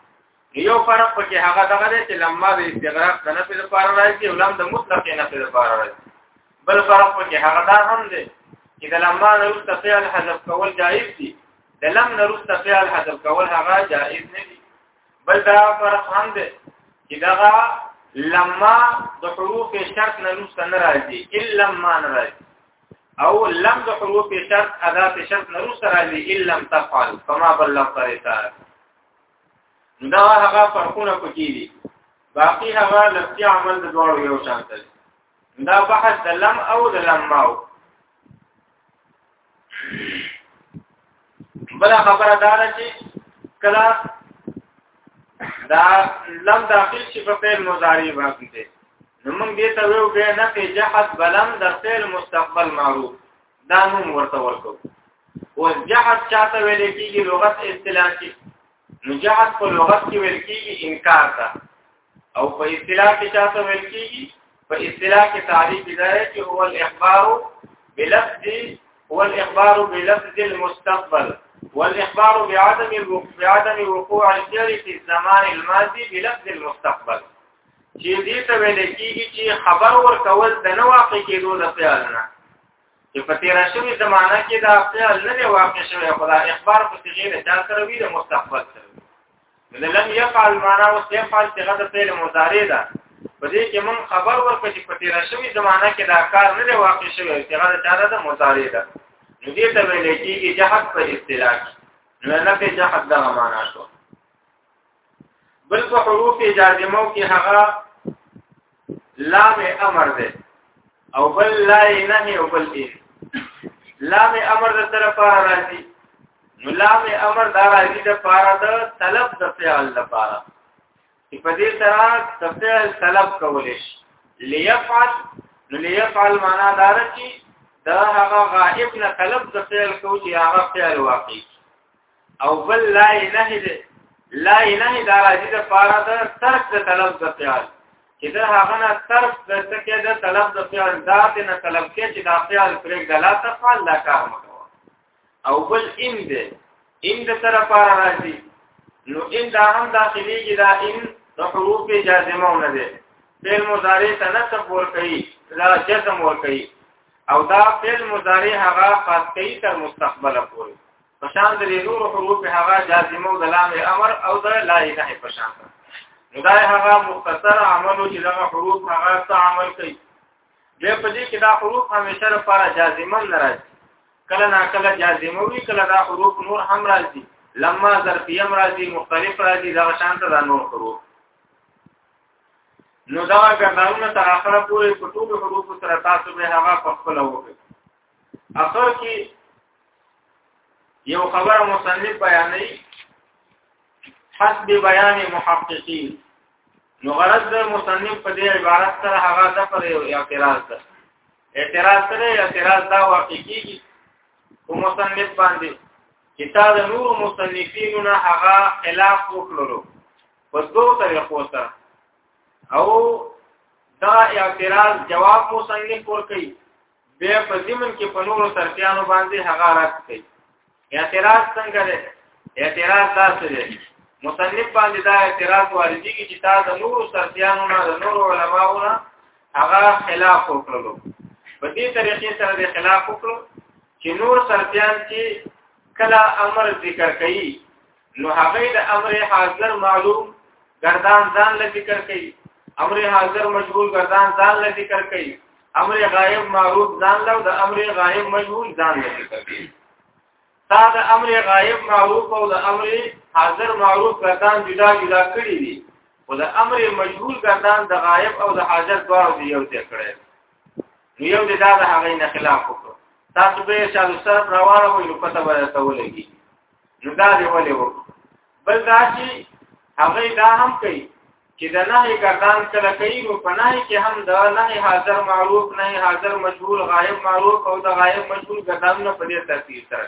S1: یو فرق پکې هغه دغه دی چې لما د استغراق د نفي لپاره راځي او لم د مطلق نفي لپاره راځي بل فرق پکې هغه دا هم دی چې د لما نه وروسته فعل حذف کول جائز دي د لم نه وروسته فعل حذف کول هغه جائز نه دي بل دا فرق هم دی چې دغه لما د حروف شرط نه وروسته نه راځي الا لما نه راځي او لم د حروف شرط ادا شرط نه وروسته راځي الا لم تفعل فما بلغت رسالت دا هغه فرقونه پکې دي باقي هغه لفظي عمل د دواړو یو شان دی دا بحث د لم او د لم ماو بل خبره دا ده چې کله دا لم داخل شي په فعل مضارع باندې نو موږ دې ته ویو به نه کې جحد بلم د فعل مستقبل معروف دا نوم ورته ورکو او جهاد چاته ویل کېږي لغت اصطلاح کې نو جهاد په لغت کې ویل کېږي انکار ده او په اصطلاح کې چاته ویل کېږي په اصطلاح کې تعریف دی چې هو الاخبار بلفظ هو الاخبار بلفظ المستقبل والاخبار بعدم بعدم وقوع الفعل في الزمان الماضي بلفظ المستقبل چې دې ته ویل کېږي چې خبر ورکول د نه واقع کېدو د خیال نه چې په تیر شوی زمانہ کې دا خیال نه دی واقع شوی خدا اخبار په صيغه د چا سره وی د مستقبل سره وی لم يفعل معنا او يفعل صيغه د فعل مضارع ده په دې کې مون خبر ورکړ چې په تیر شوی زمانہ کې دا کار نه دی واقع شوی صيغه د چا د مضارع ده نو دې ته ویل کېږي جهاد په اصطلاح کې نو نه په جهاد د معنا شو بل په حروف جازمو کې هغه لام امر ده او بل لا نه او بل دې لام امر د طرفه راځي نو لام امر دا راځي د پاره د طلب د فعل لپاره چې په دې سره د فعل طلب کول شي ليفعل نو ليفعل معنا دا ده چې دا هغه غائب نه طلب د فعل کوي هغه فعل واقع او بل لا اله دې لا اله دا راځي د پاره د ترک د طلب د فعل چې دا هغه نه ترک د تکه د طلب د فعل ذات نه طلب کې چې دا فعل پرېګ د لا تفعل لا کار مکو او بل ان دې ان د سره لپاره راځي نو ان دا هم داخليږي دا ان د حروف جازمه نه ده فعل مضارع ته نصب ور کوي دا جزم ور کوي او دا فعل مضارع هغه خاص کوي تر مستقبل پورې پشان د نور حروف هغه جازمو د لام امر او د لا نه پشان نو دا هغه مختصر عمل چې دا حروف هغه څه عمل کوي بیا په دې کې دا حروف همیشه لپاره جازمه نه راځي کله نا کله جازمه وي کله دا حروف نور هم راځي لما ظرفیه راځي مختلف راځي دا شان ته دا نور حروف نو دا ګرځاونه تر اخره پورې په ټولو حروف سره تاسو به هغه په خپل وکړي اخر کې یو خبره مصنف بیانوي حسب بیان محققین نو غرض د مصنف په دې عبارت سره هغه د پر یو اعتراض ده اعتراض سره اعتراض دا واقع کیږي کوم مصنف باندې چې تا د نور مصنفینو نه هغه خلاف وکړلو په دوه طریقو سره او دا اعتراض جواب مصنف ورکړي بیا په ضمن کې په نورو ترتیانو باندې هغه رد کړي اعتراض څنګه دی اعتراض داسې دی مصنف باندې دا اعتراض واردېږي چې تا د نورو ترتیانو نه د نورو علماو نه هغه خلاف وکړلو په دې طریقې سره د خلاف وکړو چې نور ترتیان چې کله امر ذکر کوي نو هغه د امر حاضر معلوم گردان ځان له ذکر کوي امر حاضر مجهول گردان ځان له ذکر کوي امر غائب معروف ځان له د امر غائب مجهول ځان له ذکر کوي تا د امر غائب معروف او د امر حاضر معروف گردان جدا جدا کړی دي او د امر مجهول گردان د غائب او د حاضر دواړو دی یو ځای کړی نو یو د دا د هغې نه خلاف وکړو تاسو به چې د سر روانه وي نو پته به تاسو ولګي جدا دی ولې و بل دا چې هغه دا هم کوي چې د نهي ګردان کله کوي نو په نهي کې هم د نهي حاضر معروف نه حاضر مشغول غایب معروف او د غایب مشغول ګردان نه په دې ترتیب سره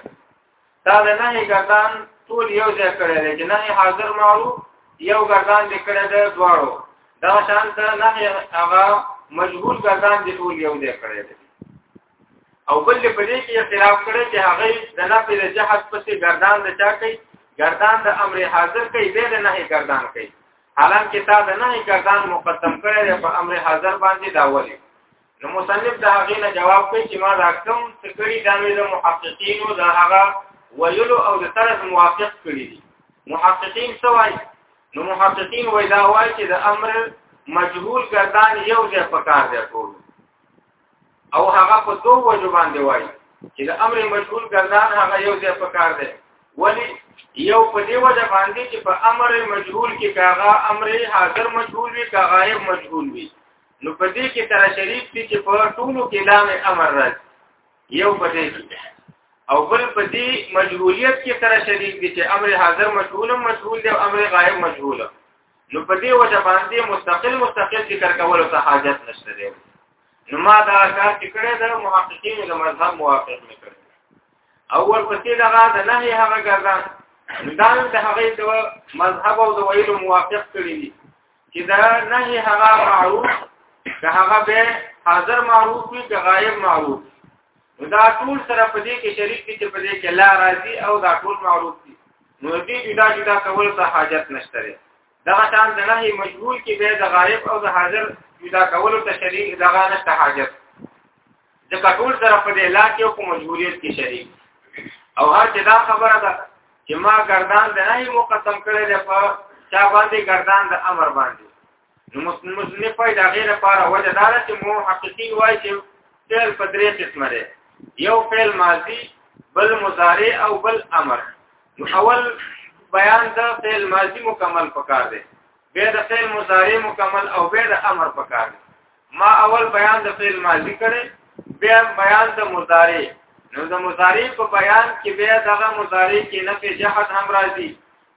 S1: دا د نهي ګردان ټول یو ځای کړی دی چې نهي حاضر معروف یو ګردان دې کړی دی دواړو دا شان ته نهي هغه مشغول ګردان دې ټول یو ځای کړی دی او بل په دې کې اختلاف کړی چې هغه د نفي د جهاد پسې گردان د چا کوي گردان د امر حاضر کوي به د نهي گردان کوي حالانکه تا د نهي گردان مقدم کړی په امر حاضر باندې دا ولي نو مصنف دا هغه نه جواب کوي چې ما دا کوم څه کړی دا مې د محققینو دا هغه ویلو او د طرف موافق کړی دي محققین څه وایي نو محققین وایي دا وایي چې د امر مجهول گردان یو ځای پکار دی ټول او هغه په دوه وجو باندې وایي چې د امر مشغول ګردان هغه یو ځای په کار دی ولی یو په دې وجه باندې چې په امر مجهول کې کاغه امر حاضر مجهول وي کاغه غیب مجهول وي نو په دې کې تر شریف دي چې په ټولو کې لام امر راځي یو په دې کې او بل په دې مجهولیت کې تر شریف دي چې امر حاضر مجهول مجهول دی او امر غایب مجهول دی نو په دې وجه باندې مستقل مستقل ذکر کولو ته حاجت نشته دی نو ما دا کار چې کړی دا محققین د مذهب موافق نه کړی اول پسې دا د نهي هغه ګرځان دا د هغه د مذهب او د ویلو موافق کړی دي چې دا نهي هغه معروف دا هغه به حاضر معروف وي دا غایب معروف دا ټول سره په دې کې شریک دي چې په دې کې لا راضي او دا ټول معروف نو دې جدا جدا کول ته حاجت نشته لري دا شان د نهي مجبور کې به د غایب او د حاضر جدا کول ته شریک دغه نشته حاجت ځکه ټول سره په دې لا کې کوم مجبوریت کې شریک او هر چې دا خبره ده چې ما گردان د نهي مقدم کړی دی په چا باندې گردان د امر باندې نو مصنف پای دا غیر لپاره وجه دا چې مو حقیقي وای چې فعل په درې قسمه دی یو فعل ماضی بل مضارع او بل امر نو اول بیان دا فعل ماضی مکمل پکار دی بیا د فعل مضارع مکمل او بیا د امر پکار دی ما اول بیان د فعل ماضی کړي بیا بیان د مضارع نو د مضارع په بیان کې بیا دغه مضارع کې نفي جهت هم راځي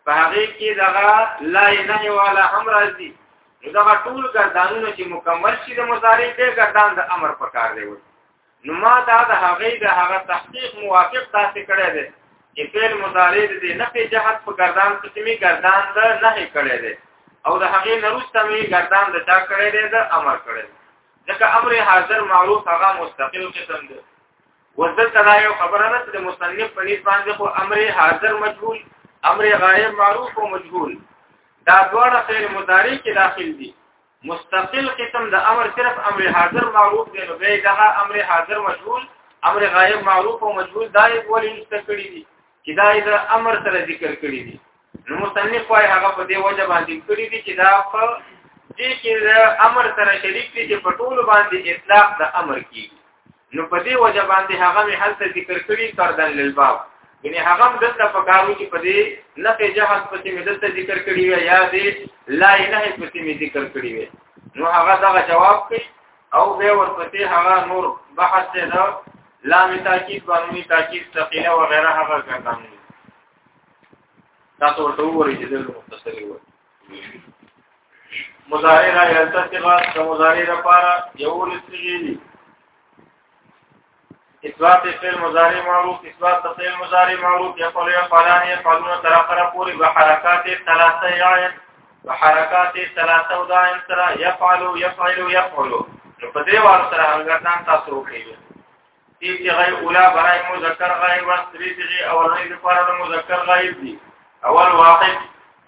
S1: په هغه کې دغه لا نه والا هم راځي نو دغه ټول ګردانونه چې مکمل شي د مضارع کې ګردان د امر په کار دی وي نو ما دا د هغه د هغه تحقیق موافق تاسو کړی دی چې فعل مضارع د نه په جهت په ګردان قسمي ګردان د نه کړی دی او د هغه نروسته می ګردان د چا کړی دی د امر کړی ځکه امر حاضر معروف هغه مستقل قسم دی وذلت را یو خبره ده چې مصنف په نسبت باندې خو امر حاضر مجهول امر غایب معروف او مجهول دا دواړه فعل مضارع کې داخل دي مستقل قسم د امر صرف امر حاضر معروف دی نو به دا امر حاضر مجهول امر غایب معروف او مجهول دا یې ولې نشته کړی دي چې دا یې د امر سره ذکر کړی دي نو مصنف وايي هغه په دې وجه باندې کړی دي چې دا په دې کې د امر سره شریک دي چې په ټول باندې اطلاق د امر کیږي نو په دې وجه باندې هغه می هلته ذکر کړی کردن للباب یعنی هغه هم دلته پکارو چې په دې نفع جهل پسې مې دلته ذکر کړی وي یا دې لا نه پسې مې ذکر کړی وي نو هغه دغه جواب کوي او به ورپسې هغه نور بحث دی دا لام تاکید باندې تاکید ثقيله و غیره هغه ګرځم تاسو ورته وګورئ چې دلته مختصری وایي مضارع را یلته سیغه د مضارع لپاره یو لسیږي دي اثبات فعل مضارع معروف اثبات فعل مضارع معروف یقول یفعلان یفعلون تر اخره پوری به حرکات ثلاثه یعن به حرکات ثلاثه او دائم سره یفعلوا یفعلوا یفعلوا په دې وار سره هغه تاسو وکړئ دې چې غي اولا برای مذکر غایب او درې چې اولنې لپاره د مذکر غایب دي اول واحد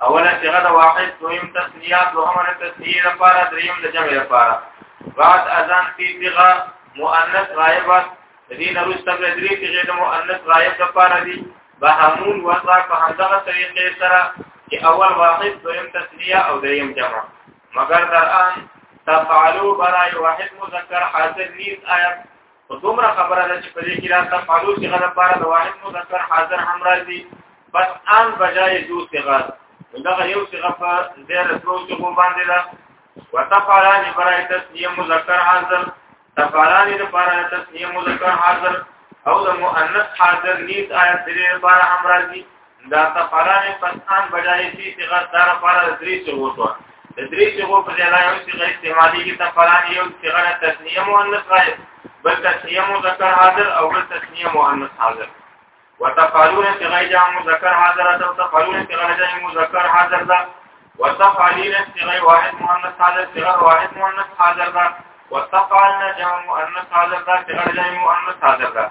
S1: اوله صيغه د واحد دویم تسنیه دوهمه تسنیه لپاره دریم د جمع لپاره بعد اذان فی صيغه مؤنث غایبه دې نرسته د درې چې د مؤنث غایب لپاره دي بهمون وضع په همدغه طریقې سره چې اول واحد دویم تسنیه او دریم جمع مگر در ان تفعلوا برای واحد مذکر حاصل نیست آیت په دومره خبره ده چې په دې کې راته فعلو چې غره لپاره د واحد مذکر حاضر هم راځي بس ان بجای دو صغار دغه یو صغه په زیاده پرو کې مو باندې ده وتفعلان برای تسنیه مذکر حاضر تفعلان لپاره تسنیه مذکر حاضر او د مؤنث حاضر نیت آیت دې لپاره هم راځي دا تفران پسان بجای شي چې غا دار لپاره درې څه وته د درې څه وو په ځای یو څه استعمالي کې تفران یو څه غره تسنیه مؤنث راځي بل تسنیه مذکر حاضر او بل تسنیه مؤنث حاضر وتفعلون چې غي جام مذکر حاضر ده او تفعلون چې غي جام مذکر حاضر ده وتفعلين چې غي واحد مؤنث حاضر چې غي واحد مؤنث حاضر ده وتفعلنا جام مؤنث حاضر ده چې غي جام مؤنث حاضر ده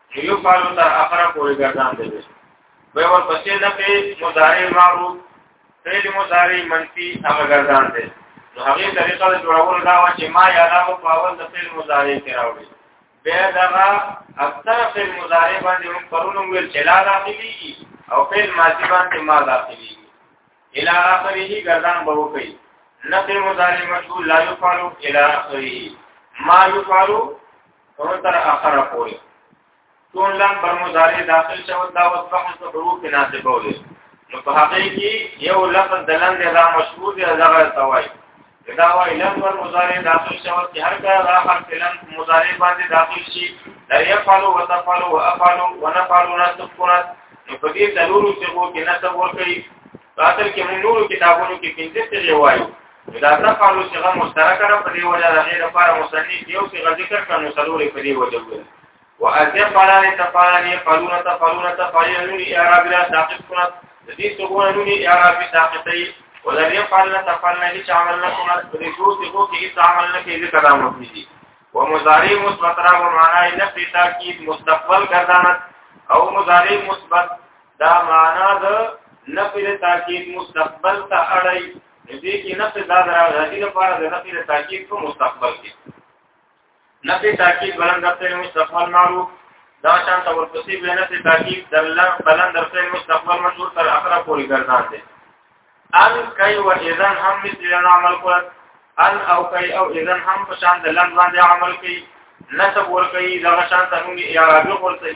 S1: یو کال تر اخره پورې ګرځان دی به ور پسې نه کې مضارع مارو فعل مضارع منفي هغه ګرځان دی نو هغه طریقه د جوړولو دا و چې ما یا لا په اول د فعل مضارع کې راوړي به دا اکثر فعل مضارع باندې هم پرونو ویل چې لا داخلي او فعل ماضي باندې ما داخلي الى اخره ګرځان به وکړي نفي مضارع مشغول لا يفعل الى اخره ما يفعل او تر اخره پورې ټول لام پر مضارع داخل شو دا اوس بحث په حروف ناسب وي نو په هغه کې یو لفظ د لام دا مشهور دی هغه توای دا وای لام پر مضارع داخل شو چې هر کله دا حرف لام مضارع باندې داخل شي دا يفعل وتفعل وافعل ونفعل نسبونت نو په دې ضرورو چې وو کې نسب ورکړي قاتل کې موږ نورو کتابونو کې پنځه څه وایو دا تفعلوا صيغه مشترکه ده په دې وجه د غیر لپاره مصنف یو صيغه ذکر کړو څلورې په دې وجه وي واذ فلان تفعلان يفعلون تفعلون تفعلون اعراب لا تعقب کنا د دې څوګونه نوني اعراب تعقبي ولر يفعلن تفعلن هیڅ عمل نه کوم د دې څو څه کو کې هیڅ عمل نه کوي ذکر امر دي ومضارع مثبت را و معنی نفی تاکید مستقبل گردانت او مضارع مثبت دا معنا د نفی تاکید مستقبل ته اړای دې کې نفي دا راځي لپاره د نفي د تاکید په مستقبل کې نفي تاکید بلند درته مستقبل معروف دا شان ته ورپسې به نفي تاکید درلا بلند درته مستقبل مشهور تر اخره پورې ګرځان دي ان کای و اذن هم مثل عمل کول ان او کای او اذن هم په شان د لن باندې عمل کوي نسب ور کوي دا شان ته موږ اعرابي ورته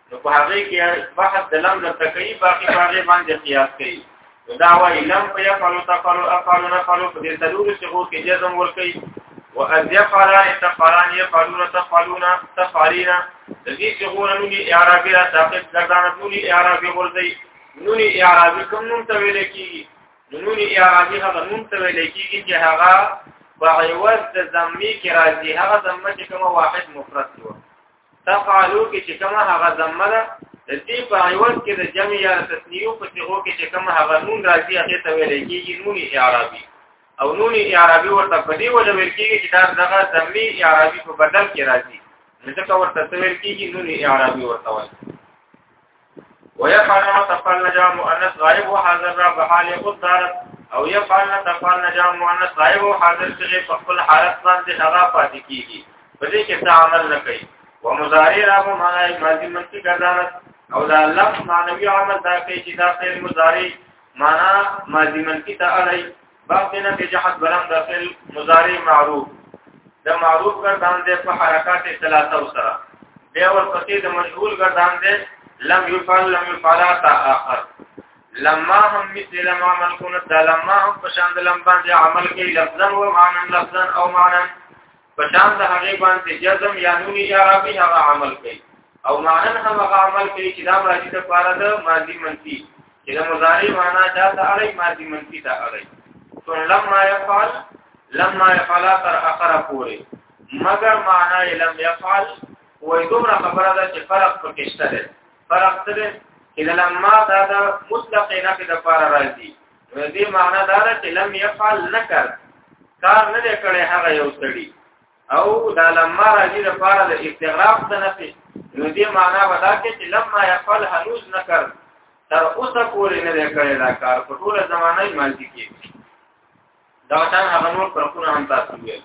S1: نو په هغه کې بحث د لم لته کوي باقي باغې باندې قیاس کوي دا وایي لم په يفعل تفعل افعل نفعل په دې تلور شغو کې جزم ور کوي واذ يفعل تفعلان يفعلون تفعلون تفعلين د دې شغو نوني اعرابي را داخل ځدان نوني اعرابي ورځي نوني اعرابي کوم نوم ته ویل کیږي نوني اعرابي هغه نوم ته ویل کیږي چې هغه په عوض د ضمیر کې راځي هغه ضمیر چې کومه واحد مفرد دی تفعلو کې چې کومه هغه ضمه ده د دې په عوض کې د جمع یا تسنیو په صيغو کې چې کومه هغه نون راځي هغه ته ویل کېږي نون اعرابي او نون اعرابي ورته په دې وجه ویل کېږي چې دا دغه ضمي اعرابي په بدل کې راځي ځکه ورته ویل کېږي نون اعرابي ورته وایي ويفعلن تفعلن جاء مؤنث غائب وحاضر را بحال خود دارت او يفعلن تفعلن جاء مؤنث غائب وحاضر څخه په خپل حالت باندې هغه پاتې کیږي په دې کې تعامل نه کوي ومضارع را په معنی ماضی منفي ګرځانت او دا لفظ معنوي عمل دا کوي چې دا فعل مضارع معنا ماضی منفي ته اړي باب دینا کې جهاد بلم داخل مضارع معروف د معروف ګردان دې په حرکات ثلاثه سره بیا ورپسې د مشغول ګردان دې لم يفعل لم يفعل تا اخر لما هم مثل لما من كنت لما هم پشان د لم باندې عمل کې لفظا و معنا لفظا او معنا پشان د هغه باندې جزم یا نون یا رابی هغه عمل کوي او مانن هم هغه عمل کوي چې دا راځي د پاره د ماضی منفي چې د مضارع معنا دا ته اړي ماضی منفي ته اړي تو لما يفعل لما يفعل تر اخر پورې مگر معنا لم يفعل وې دومره خبره ده چې فرق پکې شته فرق څه دی چې لما دا د مطلق نه کې د پاره راځي نو دې معنا دا ده چې لم يفعل نکر کار نه دی کړی هغه یو سړی او دا لما راځي د پاره د استغراق څخه نفي نو دې معنا ودا کې چې لما يفعل هنوز نکر تر اوسه پورې نه دی کړی دا کار په ټوله زمانه یې مالتي کېږي دا شان هغه نور فرقونه هم تاسو ویل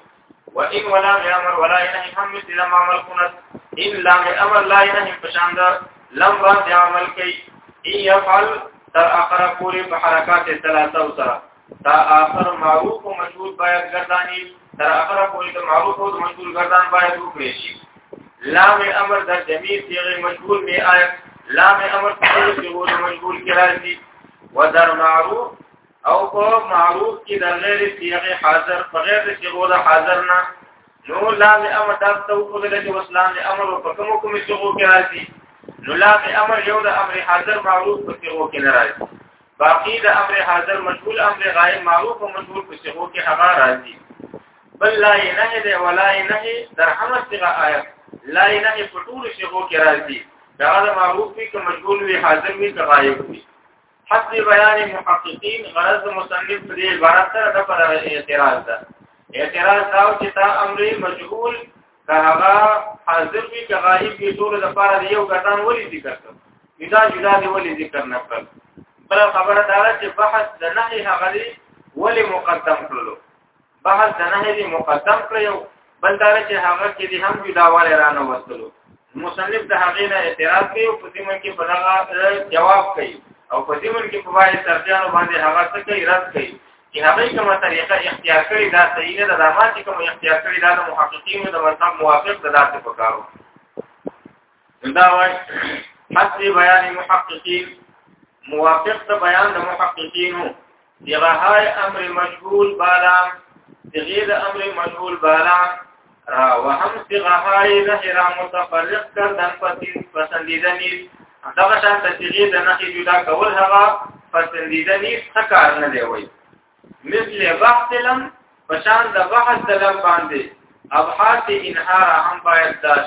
S1: وان ولا امر ولا ينهي هم مثل ما عمل كنت ان لا امر لا ينهي پشان دا لم رد عمل کوي ان يفعل تر اخر پوری په حرکات ثلاثه سره دا اخر معروف او مشهور باید ګردانی تر اخر پوری د معروف او مشهور ګردان باید وکړي شي لام امر د جميع صيغه مشهور می آیت لام امر په صيغه مشهور کې راځي ودر معروف او په معروف کې د غیر صيغه حاضر په غیر صيغه د حاضر نه نو لام امر تاسو ته وکړل چې وسلام امر په کوم کوم صيغه کې راځي نو لام امر یو د امر حاضر معروف په صيغه کې نه راځي باقی د امر حاضر مشغول امر غائب معروف او مشغول په صيغه کې هغه راځي بل لا نه ده ولا نه در همه صيغه آیت لا نه په ټول صيغه کې راځي دا د معروف کې مشغول وي حاضر وي غائب وي حسب بیان محققین غرض مصنف دې عبارت سره د پر اعتراض ده اعتراض دا چې دا امر مجهول که هغه حاضر وي که غایب وي ټول د پاره دی یو کتان ولې ذکر کړ دا جدا دی ولې ذکر نه کړ بل خبره دا چې بحث د نهي هغه دی ولې مقدم کړلو بحث د نهي دی مقدم کړو بل دا چې هغه کې دي هم جداواله را نه وستلو مصنف د هغې نه اعتراض کوي او په دې من کې په دغه جواب کوي او په دې من کې په وایي ترجیحانو باندې هغه څه کوي رد کوي چې هغه کومه طریقه اختیار کړې دا صحیح نه ده دا ما چې کومه اختیار کړې دا د محققینو د مذهب موافق ده دا څه پکارو دا وای حسب بیان محققین موافق ته بیان د محققینو دغه امر مجهول بالا دغه امر مجهول بالا را وهم دغه نهر متفرق کردن پسند پسندیده نیست دغه شان تصدیق د نخي جدا کول هغه پسندیده نیست ښه کار نه دی وای مثل بحث لم پشان د بحث د لم باندې ابحاث انهار هم باید داش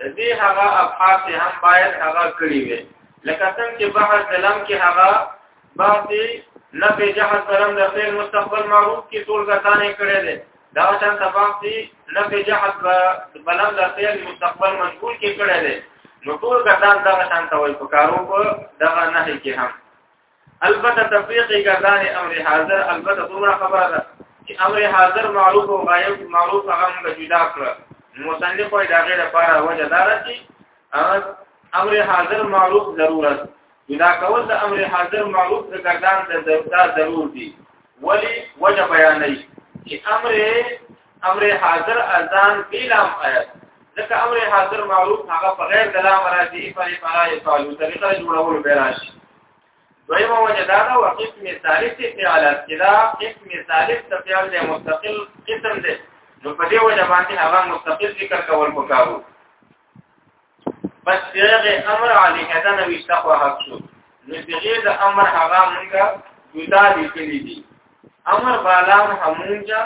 S1: د دې هغه ابحاث هم باید هغه کړی وي لکه څنګه چې بحث د لم کې هغه بحث نه به جهل سلام د فعل مستقبل معروف کې ټول غتانې کړې ده دا شان تفاصیل نه به جهل بلم د فعل مستقبل منقول کې کړې ده نو ټول غتان دا شان توي په کارو په دغه نه کې هم البته تفریقی ګردان امر حاضر البته دومره خبره ده چې امر حاضر معروف او غایب معروف هغه موږ جدا کړ مصنف وایي دا غیر لپاره وجه دار چې امر حاضر معروف ضرورت جدا کول د امر حاضر معروف د ګردان د ضرورت ضرور دي ولی وجه بیانې چې امر امر حاضر اذان بلام آیت ځکه امر حاضر معروف هغه په غیر دلام راځي په لپاره یې په طریقه جوړول به راشي دویمه وجه دا ده او قسم ثالث فعالات کې دا قسم ثالث د فعال دی مستقل قسم دی نو په دې وجه باندې هغه مستقل ذکر کول پکارو بس دغه امر علی کدا نو وشتقوا حق شو نو دغه د امر هغه مونږه جدا دي کړی دي امر بالام همونجا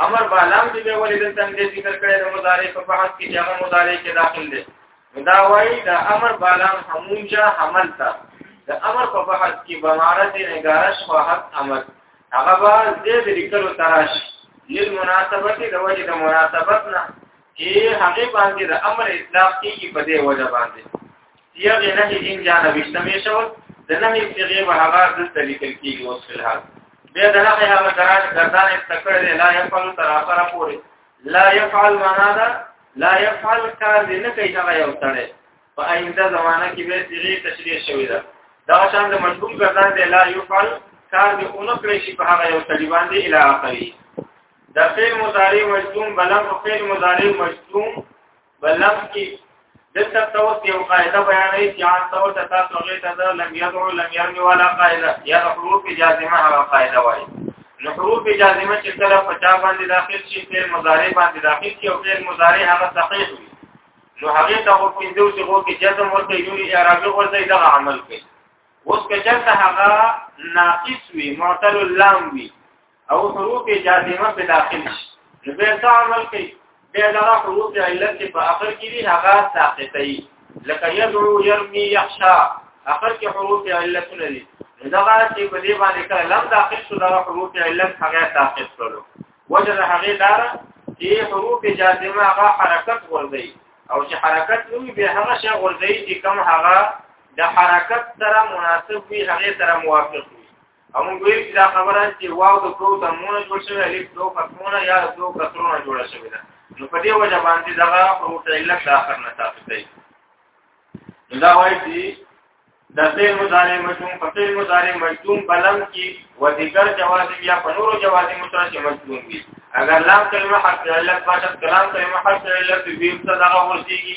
S1: امر بالام دی به ولې د څنګه ذکر کړی د مضارع په بحث کې هغه مضارع کې داخل دی دا وایي دا امر بالام همونجا حمل تا د امر په بحث کې بمارت نگارش خواهد امر هغه به زید لیکلو تراش لیل مناسبت د وجه د مناسبت نه چې هغه باندې د امر اطلاق کیږي په دې وجه باندې یا نه ان جان بشتمه شو د نه صيغه به هغه د لیکل کیږي اوس فلحال بیا د هغه هغه قرار ګردان استکړه لا یفعل تر اخره پورې لا يفعل معنا دا لا يفعل کار دې نه کوي دا یو سره په آینده زمانہ کې به دې تشریح شوی دا دا شان د مجبور ګردان دی لا يفعل کار دې اونو کړی شي په هغه یو سړي باندې اله اخري د فعل مضارع مجزوم بلم او فعل مضارع مجزوم بلم کې دلته تاسو یو قاعده بیانوي چې ان تاسو ته تاسو غي ته دا لم يدعو لم يرمي ولا قاعده یا حروف جازمه هغه قاعده وایي نو حروف جازمه چې کله په چا باندې داخل شي په مضارع باندې داخل شي او په مضارع هغه صحیح وي نو هغه ته په پنځو چې وو کې جزم ورته یو اعرابي ورته دا عمل کوي اوس که چېرته هغه ناقص وي معتل اللام وي او حروف جازمه په داخل شي نو به څه عمل کوي به دا حروف د علت چې په اخر کې دي هغه ساقطه وي لکه يدعو يرمي يخشى اخر کې حروف علت نه دي دا چې په دې باندې کله لم داخل شو دا حروف علت هغه ساقط کړو وجه هغه دار چې حروف جازمه هغه حرکت ورځي او چې حرکت نوي به هغه شی ورځي چې کم هغه د حرکت سره مناسب وي هغه سره موافق همون ویل چې دا خبره چې واو د دوه دمونه جوړ شوی الف دوه ختمونه یا دوه کسرونه جوړ شوی ده نو په دې وجه باندې دا حروف علت اخر نه ثابت دی دا وایي چې د فعل مضارع مجزوم په فعل مضارع مجزوم بلم کې و ذکر جواز یا په نورو جواز مترجم مجزوم وي اگر لام کلمه حرف علت باشد کلام کلمه حرف علت وي صدقه ورسیږي